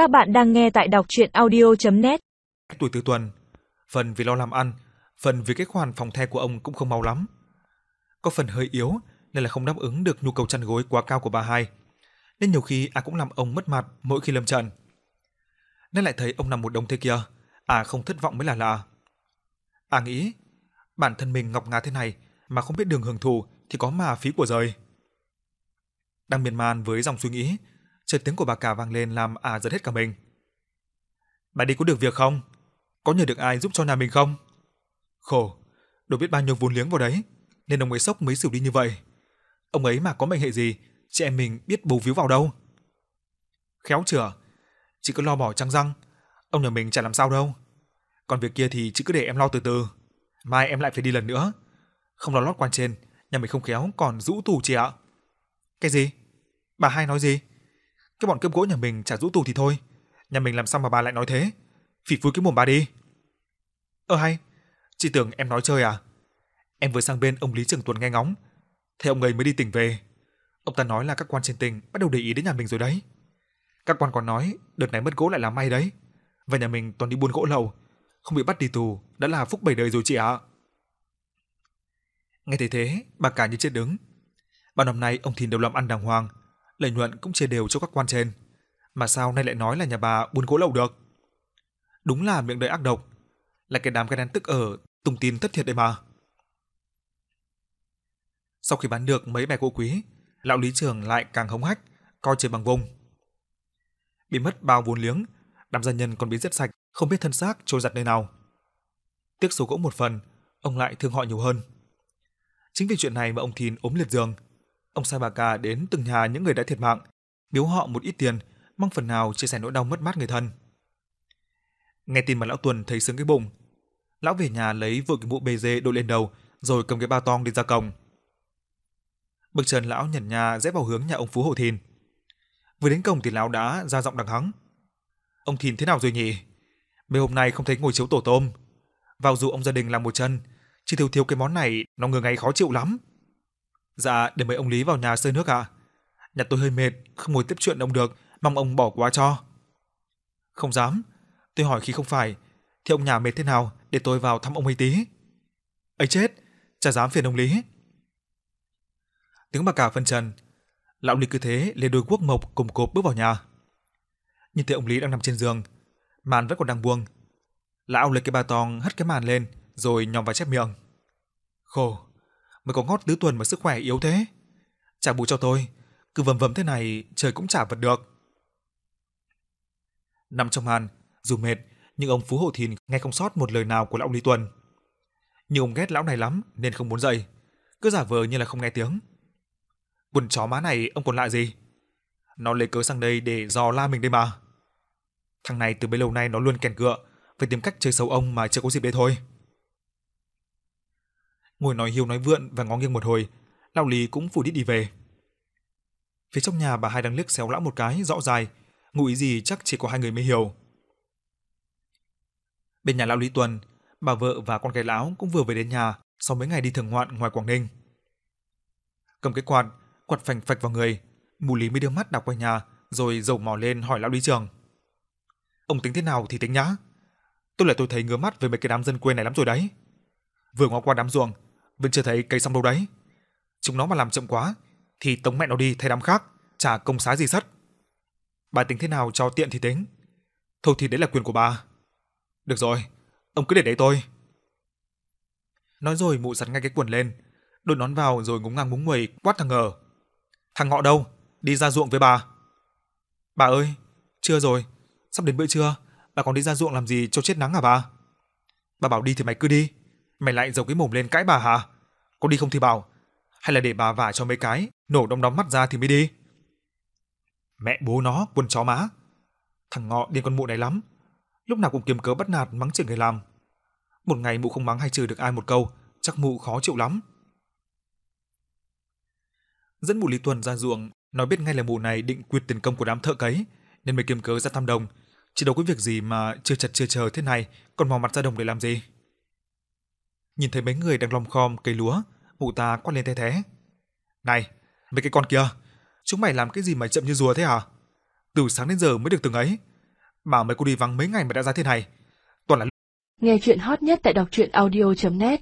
Các bạn đang nghe tại đọc audio net Tuổi tứ tuần, phần vì lo làm ăn, phần vì cái khoản phòng the của ông cũng không mau lắm. Có phần hơi yếu nên là không đáp ứng được nhu cầu chăn gối quá cao của bà hai. Nên nhiều khi à cũng làm ông mất mặt mỗi khi lâm trận. Nên lại thấy ông nằm một đống thế kia, à không thất vọng mới là lạ. À nghĩ, bản thân mình ngọc ngà thế này mà không biết đường hưởng thụ thì có mà phí của rời. Đang miên man với dòng suy nghĩ, chợt tiếng của bà cả vang lên làm à giật hết cả mình. Bà đi có được việc không? Có nhờ được ai giúp cho nhà mình không? Khổ, đâu biết bao nhiêu vốn liếng vào đấy, nên ông ấy sốc mới xử đi như vậy. Ông ấy mà có mệnh hệ gì, chị em mình biết bầu víu vào đâu. Khéo chửa, chị cứ lo bỏ trăng răng, ông nhà mình chả làm sao đâu. Còn việc kia thì chị cứ để em lo từ từ. Mai em lại phải đi lần nữa. Không lo lót quan trên, nhà mình không khéo còn rũ tù chị ạ. Cái gì? Bà hai nói gì? Cái bọn cướp gỗ nhà mình trả rũ tù thì thôi, nhà mình làm sao mà bà lại nói thế? Phỉ phui cái mồm bà đi. Ơ hay, chị tưởng em nói chơi à? Em vừa sang bên ông Lý Trường Tuấn nghe ngóng, thế ông ấy mới đi tỉnh về. Ông ta nói là các quan trên tỉnh bắt đầu để ý đến nhà mình rồi đấy. Các quan còn nói đợt này mất gỗ lại là may đấy. Và nhà mình toàn đi buôn gỗ lậu, không bị bắt đi tù đã là phúc bảy đời rồi chị ạ. Nghe thấy thế, bà cả như chết đứng. Bao năm nay ông Thìn đều làm ăn đàng hoàng, lợi nhuận cũng chia đều cho các quan trên. Mà sao nay lại nói là nhà bà buôn gỗ lậu được? Đúng là miệng đời ác độc, là cái đám cái đen tức ở tung tin thất thiệt đấy mà. Sau khi bán được mấy bè gỗ quý, lão lý trưởng lại càng hống hách, coi trời bằng vùng. Bị mất bao vốn liếng, đám gia nhân còn bị giết sạch, không biết thân xác trôi giặt nơi nào. Tiếc số gỗ một phần, ông lại thương họ nhiều hơn. Chính vì chuyện này mà ông Thìn ốm liệt giường. Ông Saibaka bà đến từng nhà những người đã thiệt mạng, biếu họ một ít tiền, mong phần nào chia sẻ nỗi đau mất mát người thân. Nghe tin mà lão Tuần thấy sướng cái bụng, lão về nhà lấy vội cái mũ bề dê đội lên đầu, rồi cầm cái bao tong đi ra cổng. Bực trần lão nhẩn nhà rẽ vào hướng nhà ông Phú Hộ Thìn. Vừa đến cổng thì lão đã ra giọng đằng hắng. Ông Thìn thế nào rồi nhỉ? Mấy hôm nay không thấy ngồi chiếu tổ tôm. Vào dù ông gia đình làm một chân, chỉ thiếu thiếu cái món này nó ngừa ngay khó chịu lắm. Dạ, để mấy ông Lý vào nhà sơn nước ạ. À? Nhà tôi hơi mệt, không ngồi tiếp chuyện ông được, mong ông bỏ qua cho. Không dám, tôi hỏi khi không phải, thì ông nhà mệt thế nào để tôi vào thăm ông ấy tí. ấy chết, chả dám phiền ông Lý. Tiếng bà cả phân trần, lão Lý cứ thế lên đôi quốc mộc cùng cộp bước vào nhà. Nhìn thấy ông Lý đang nằm trên giường, màn vẫn còn đang buông. Lão lấy cái ba tong hất cái màn lên, rồi nhòm vào chép miệng. Khổ, mới có ngót tứ tuần mà sức khỏe yếu thế. Trả bù cho tôi, cứ vầm vầm thế này trời cũng chả vật được. Nằm trong màn, dù mệt, nhưng ông Phú Hộ Thìn nghe không sót một lời nào của lão Lý Tuần. Nhưng ông ghét lão này lắm nên không muốn dậy, cứ giả vờ như là không nghe tiếng. Quần chó má này ông còn lại gì? Nó lấy cớ sang đây để dò la mình đây mà. Thằng này từ bấy lâu nay nó luôn kèn cựa, phải tìm cách chơi xấu ông mà chưa có dịp đấy thôi. Ngồi nói hiu nói vượn và ngó nghiêng một hồi, lão Lý cũng phủ đít đi về. Phía trong nhà bà hai đang liếc xéo lão một cái rõ dài, ngụ ý gì chắc chỉ có hai người mới hiểu. Bên nhà lão Lý Tuần, bà vợ và con gái lão cũng vừa về đến nhà sau mấy ngày đi thường ngoạn ngoài Quảng Ninh. Cầm cái quạt, quạt phành phạch vào người, mù lý mới đưa mắt đọc quanh nhà, rồi dầu mò lên hỏi lão Lý Trường. Ông tính thế nào thì tính nhá. Tôi lại tôi thấy ngứa mắt về mấy cái đám dân quê này lắm rồi đấy. Vừa ngó qua đám ruộng, vẫn chưa thấy cây xong đâu đấy. Chúng nó mà làm chậm quá, thì tống mẹ nó đi thay đám khác, trả công xá gì sắt. Bà tính thế nào cho tiện thì tính. Thôi thì đấy là quyền của bà. Được rồi, ông cứ để đấy tôi. Nói rồi mụ giặt ngay cái quần lên, đội nón vào rồi ngúng ngang ngúng nguầy quát thằng ngờ. Thằng ngọ đâu? Đi ra ruộng với bà. Bà ơi, chưa rồi, sắp đến bữa trưa, bà còn đi ra ruộng làm gì cho chết nắng hả bà? Bà bảo đi thì mày cứ đi, mày lại giấu cái mồm lên cãi bà hả? Có đi không thì bảo, hay là để bà vả cho mấy cái, nổ đom đóm mắt ra thì mới đi. Mẹ bố nó, quân chó má. Thằng ngọ điên con mụ này lắm, lúc nào cũng kiếm cớ bắt nạt mắng chửi người làm. Một ngày mụ không mắng hay chửi được ai một câu, chắc mụ khó chịu lắm. Dẫn mụ Lý Tuần ra ruộng, nói biết ngay là mụ này định quyệt tiền công của đám thợ cấy, nên mới kiếm cớ ra thăm đồng. Chỉ đâu có việc gì mà chưa chật chưa chờ thế này, còn mò mặt ra đồng để làm gì. Nhìn thấy mấy người đang lom khom cây lúa, mụ ta quát lên thế thế. Này, mấy cái con kia, chúng mày làm cái gì mà chậm như rùa thế hả? Từ sáng đến giờ mới được từng ấy, Bảo mấy cô đi vắng mấy ngày mà đã ra thế này. Toàn là Nghe chuyện hot nhất tại đọc truyện audio.net